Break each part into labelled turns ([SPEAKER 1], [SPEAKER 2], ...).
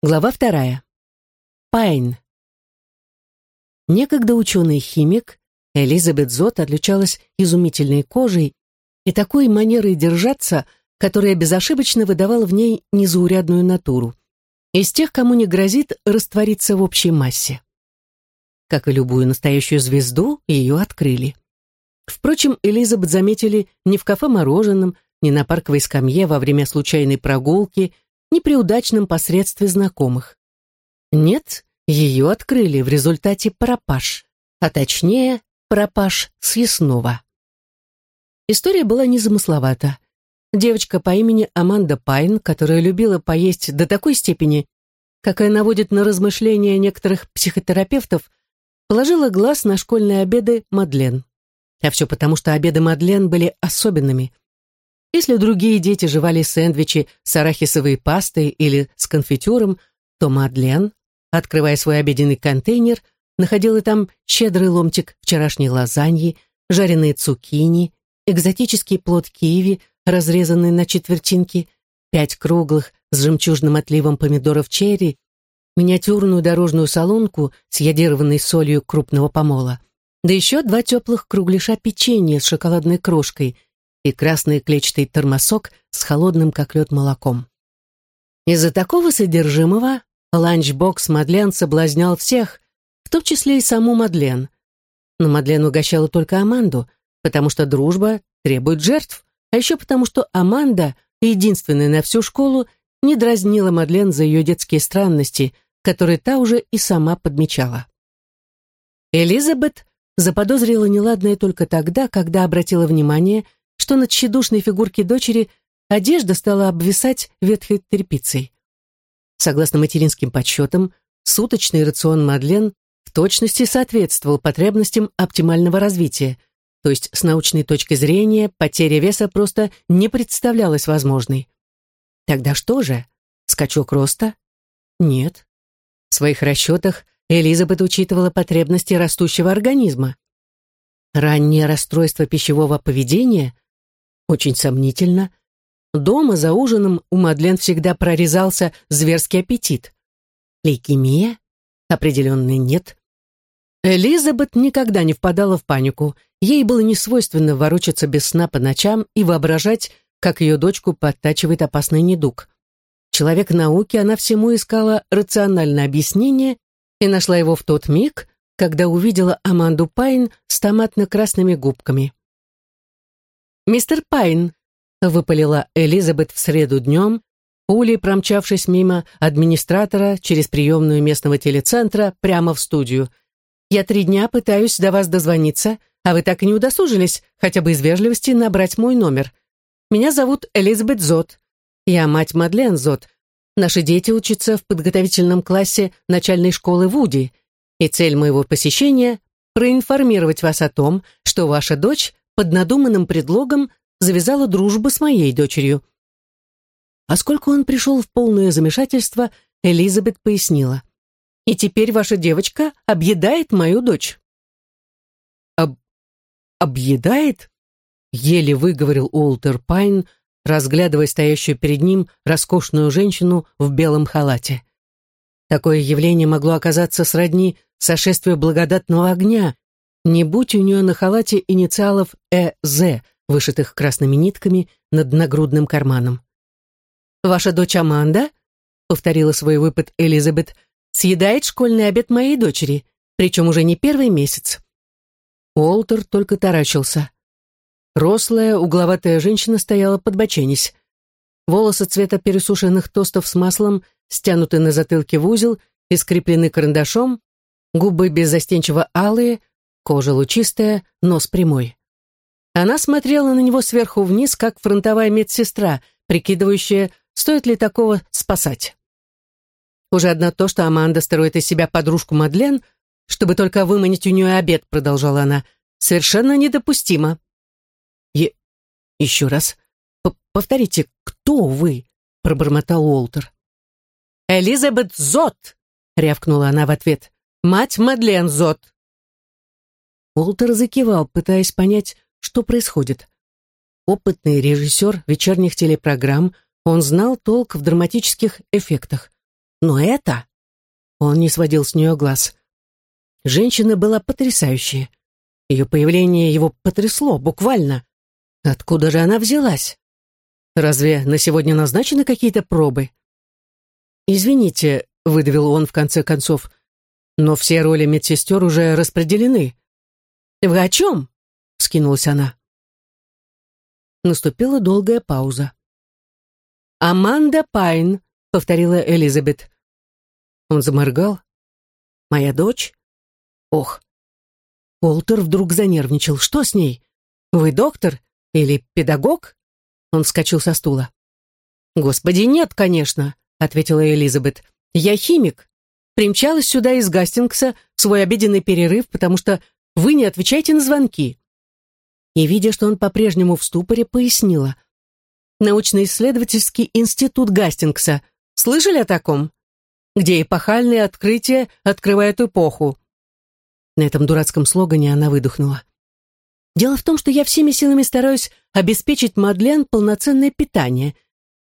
[SPEAKER 1] Глава вторая. Пайн. Некогда ученый-химик Элизабет Зот отличалась изумительной кожей и такой манерой держаться, которая безошибочно выдавала в ней незаурядную натуру. Из тех, кому не грозит раствориться в общей массе. Как и любую настоящую звезду, ее открыли. Впрочем, Элизабет заметили не в кафе-мороженом, не на парковой скамье во время случайной прогулки – ни при удачном посредстве знакомых. Нет, ее открыли в результате пропаж, а точнее, пропаж съестного. История была незамысловата. Девочка по имени Аманда Пайн, которая любила поесть до такой степени, какая наводит на размышления некоторых психотерапевтов, положила глаз на школьные обеды Мадлен. А все потому, что обеды Мадлен были особенными – если другие дети жевали сэндвичи с арахисовой пастой или с конфитюром, то Мадлен, открывая свой обеденный контейнер, находила там щедрый ломтик вчерашней лазаньи, жареные цукини, экзотический плод киви, разрезанный на четвертинки, пять круглых с жемчужным отливом помидоров черри, миниатюрную дорожную солонку с ядированной солью крупного помола, да еще два теплых кругляша печенья с шоколадной крошкой – и красный клетчатый термосок с холодным, как лед, молоком. Из-за такого содержимого ланчбокс Мадлен соблазнял всех, в том числе и саму Мадлен. Но Мадлен угощала только Аманду, потому что дружба требует жертв, а еще потому что Аманда, единственная на всю школу, не дразнила Мадлен за ее детские странности, которые та уже и сама подмечала. Элизабет заподозрила неладное только тогда, когда обратила внимание, что на тщедушной фигурке дочери одежда стала обвисать ветхой тряпицей. Согласно материнским подсчетам, суточный рацион Мадлен в точности соответствовал потребностям оптимального развития, то есть с научной точки зрения потеря веса просто не представлялась возможной. Тогда что же? Скачок роста? Нет. В своих расчетах Элизабет учитывала потребности растущего организма. Раннее расстройство пищевого поведения – очень сомнительно. Дома за ужином у Мадлен всегда прорезался зверский аппетит. Лейкемия? Определенно нет. Элизабет никогда не впадала в панику. Ей было не свойственно ворочаться без сна по ночам и воображать, как ее дочку подтачивает опасный недуг. Человек науки, она всему искала рациональное объяснение и нашла его в тот миг, когда увидела Аманду Пайн с томатно-красными губками. «Мистер Пайн», — выпалила Элизабет в среду днем, пулей промчавшись мимо администратора через приемную местного телецентра прямо в студию. «Я три дня пытаюсь до вас дозвониться, а вы так и не удосужились, хотя бы из вежливости, набрать мой номер. Меня зовут Элизабет Зот. Я мать Мадлен Зот. Наши дети учатся в подготовительном классе начальной школы Вуди, и цель моего посещения — проинформировать вас о том, что ваша дочь под надуманным предлогом завязала дружбу с моей дочерью. Поскольку он пришел в полное замешательство, Элизабет пояснила. «И теперь ваша девочка объедает мою дочь». «Об... объедает?» — еле выговорил Уолтер Пайн, разглядывая стоящую перед ним роскошную женщину в белом халате. Такое явление могло оказаться сродни сошествию благодатного огня, не будь у нее на халате инициалов «ЭЗ», вышитых красными нитками над нагрудным карманом. «Ваша дочь Аманда?» — повторила свой выпад Элизабет, «съедает школьный обед моей дочери, причем уже не первый месяц». Уолтер только таращился. Рослая, угловатая женщина стояла подбоченись. Волосы цвета пересушенных тостов с маслом стянуты на затылке в узел и скреплены карандашом, губы беззастенчиво алые, Кожа лучистая, нос прямой. Она смотрела на него сверху вниз, как фронтовая медсестра, прикидывающая, стоит ли такого спасать. Уже одно то, что Аманда строит из себя подружку Мадлен, чтобы только выманить у нее обед, продолжала она, совершенно недопустимо. И еще раз, повторите, кто вы? пробормотал Уолтер. Элизабет Зот, рявкнула она в ответ. Мать Мадлен Зот. Уолтер закивал, пытаясь понять, что происходит. Опытный режиссер вечерних телепрограмм, он знал толк в драматических эффектах. Но это... Он не сводил с нее глаз. Женщина была потрясающая. Ее появление его потрясло, буквально. Откуда же она взялась? Разве на сегодня назначены какие-то пробы? «Извините», — выдавил он в конце концов, «но все роли медсестер уже распределены». «Вы о чем?» — скинулась она. Наступила долгая пауза. «Аманда Пайн», — повторила Элизабет. Он заморгал. «Моя дочь? Ох!» Уолтер вдруг занервничал. «Что с ней? Вы доктор или педагог?» Он вскочил со стула. «Господи, нет, конечно», — ответила Элизабет. «Я химик. Примчалась сюда из Гастингса в свой обеденный перерыв, потому что вы не отвечаете на звонки». И, видя, что он по-прежнему в ступоре, пояснила. «Научно-исследовательский институт Гастингса. Слышали о таком? Где эпохальные открытия открывают эпоху». На этом дурацком слогане она выдохнула. Дело в том, что я всеми силами стараюсь обеспечить Мадлен полноценное питание.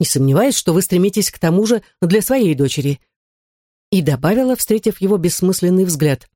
[SPEAKER 1] Не сомневаюсь, что вы стремитесь к тому же для своей дочери. И добавила, встретив его бессмысленный взгляд.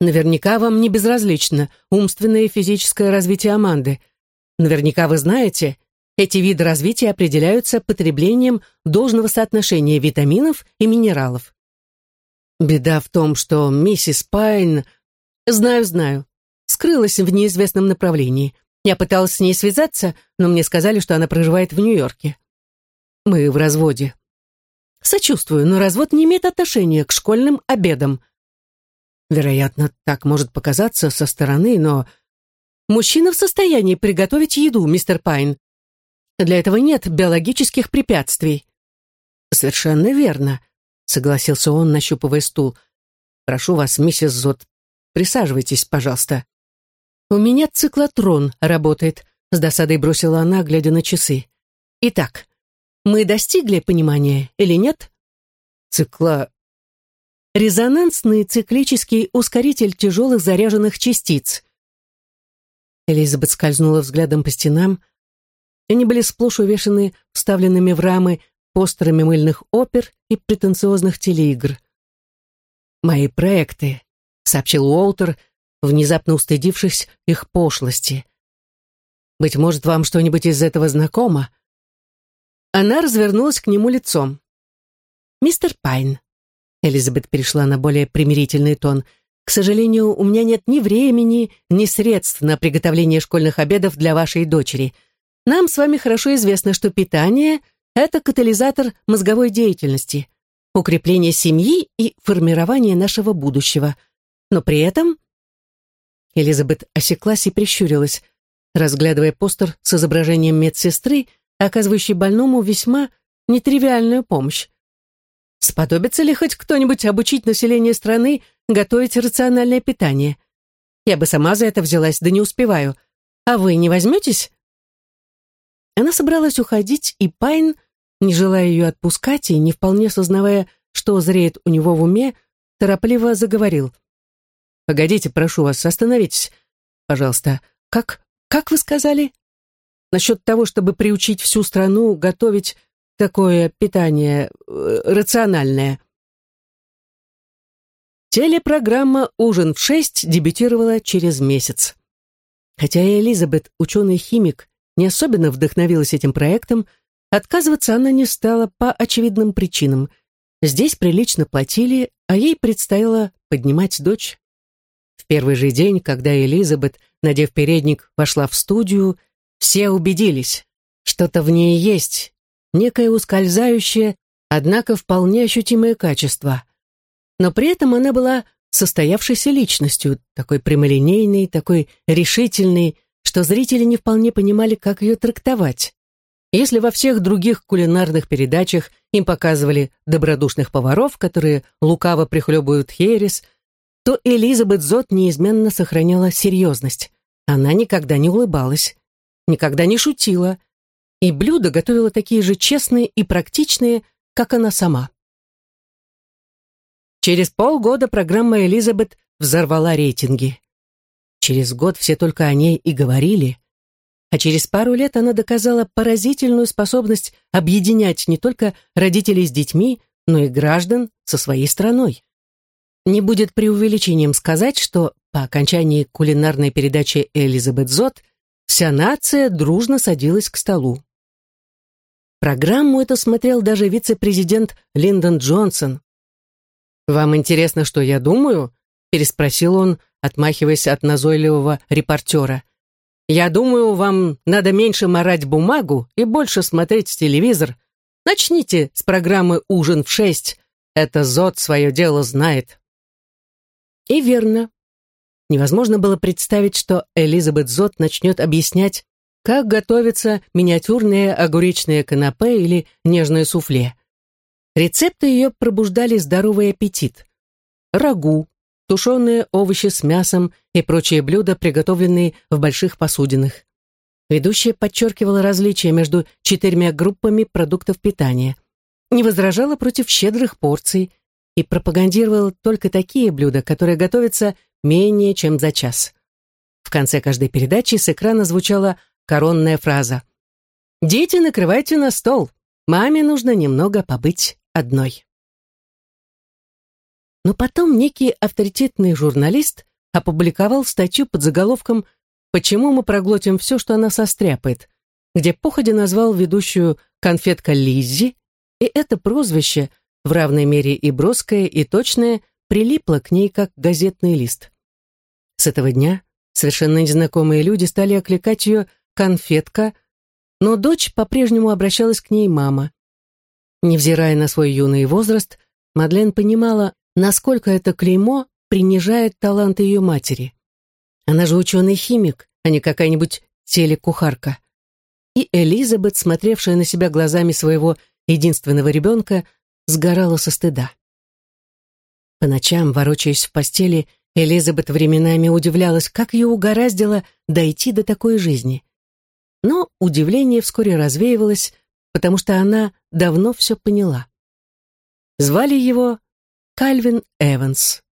[SPEAKER 1] Наверняка вам не безразлично умственное и физическое развитие Аманды. Наверняка вы знаете, эти виды развития определяются потреблением должного соотношения витаминов и минералов. Беда в том, что миссис Пайн... Знаю, знаю скрылась в неизвестном направлении. Я пыталась с ней связаться, но мне сказали, что она проживает в Нью-Йорке. Мы в разводе. Сочувствую, но развод не имеет отношения к школьным обедам. Вероятно, так может показаться со стороны, но... Мужчина в состоянии приготовить еду, мистер Пайн. Для этого нет биологических препятствий. Совершенно верно, согласился он, нащупывая стул. Прошу вас, миссис Зот, присаживайтесь, пожалуйста. «У меня циклотрон работает», — с досадой бросила она, глядя на часы. «Итак, мы достигли понимания или нет?» «Цикла...» «Резонансный циклический ускоритель тяжелых заряженных частиц». Элизабет скользнула взглядом по стенам. Они были сплошь увешаны вставленными в рамы постерами мыльных опер и претенциозных телеигр. «Мои проекты», — сообщил Уолтер, — внезапно устыдившись их пошлости. «Быть может, вам что-нибудь из этого знакомо?» Она развернулась к нему лицом. «Мистер Пайн», — Элизабет перешла на более примирительный тон, «к сожалению, у меня нет ни времени, ни средств на приготовление школьных обедов для вашей дочери. Нам с вами хорошо известно, что питание — это катализатор мозговой деятельности, укрепление семьи и формирование нашего будущего. Но при этом Элизабет осеклась и прищурилась, разглядывая постер с изображением медсестры, оказывающей больному весьма нетривиальную помощь. Сподобится ли хоть кто-нибудь обучить население страны готовить рациональное питание? Я бы сама за это взялась, да не успеваю. А вы не возьметесь? Она собралась уходить, и Пайн, не желая ее отпускать и не вполне сознавая, что зреет у него в уме, торопливо заговорил. Погодите, прошу вас, остановитесь, пожалуйста. Как, как вы сказали? Насчет того, чтобы приучить всю страну готовить такое питание э, рациональное. Телепрограмма «Ужин в шесть» дебютировала через месяц. Хотя и Элизабет, ученый-химик, не особенно вдохновилась этим проектом, отказываться она не стала по очевидным причинам. Здесь прилично платили, а ей предстояло поднимать дочь. В первый же день, когда Элизабет, надев передник, вошла в студию, все убедились, что-то в ней есть, некое ускользающее, однако вполне ощутимое качество. Но при этом она была состоявшейся личностью, такой прямолинейной, такой решительной, что зрители не вполне понимали, как ее трактовать. Если во всех других кулинарных передачах им показывали добродушных поваров, которые лукаво прихлебывают херес, то Элизабет Зот неизменно сохраняла серьезность. Она никогда не улыбалась, никогда не шутила, и блюда готовила такие же честные и практичные, как она сама. Через полгода программа Элизабет взорвала рейтинги. Через год все только о ней и говорили. А через пару лет она доказала поразительную способность объединять не только родителей с детьми, но и граждан со своей страной. Не будет преувеличением сказать, что по окончании кулинарной передачи Элизабет Зот вся нация дружно садилась к столу. Программу это смотрел даже вице-президент Линдон Джонсон. «Вам интересно, что я думаю?» — переспросил он, отмахиваясь от назойливого репортера. «Я думаю, вам надо меньше морать бумагу и больше смотреть телевизор. Начните с программы «Ужин в шесть». Это Зод свое дело знает». И верно. Невозможно было представить, что Элизабет Зод начнет объяснять, как готовится миниатюрное огуречное канапе или нежное суфле. Рецепты ее пробуждали здоровый аппетит. Рагу, тушеные овощи с мясом и прочие блюда, приготовленные в больших посудинах. Ведущая подчеркивала различия между четырьмя группами продуктов питания, не возражала против щедрых порций и пропагандировала только такие блюда, которые готовятся менее чем за час. В конце каждой передачи с экрана звучала коронная фраза. «Дети, накрывайте на стол. Маме нужно немного побыть одной». Но потом некий авторитетный журналист опубликовал статью под заголовком «Почему мы проглотим все, что она состряпает», где походя назвал ведущую конфетка Лиззи, и это прозвище, в равной мере и броское, и точное, прилипло к ней как газетный лист. С этого дня совершенно незнакомые люди стали окликать ее конфетка, но дочь по-прежнему обращалась к ней мама. Невзирая на свой юный возраст, Мадлен понимала, насколько это клеймо принижает талант ее матери. Она же ученый-химик, а не какая-нибудь телекухарка. И Элизабет, смотревшая на себя глазами своего единственного ребенка, сгорала со стыда. По ночам, ворочаясь в постели, Элизабет временами удивлялась, как ее угораздило дойти до такой жизни. Но удивление вскоре развеивалось, потому что она давно все поняла. Звали его Кальвин Эванс.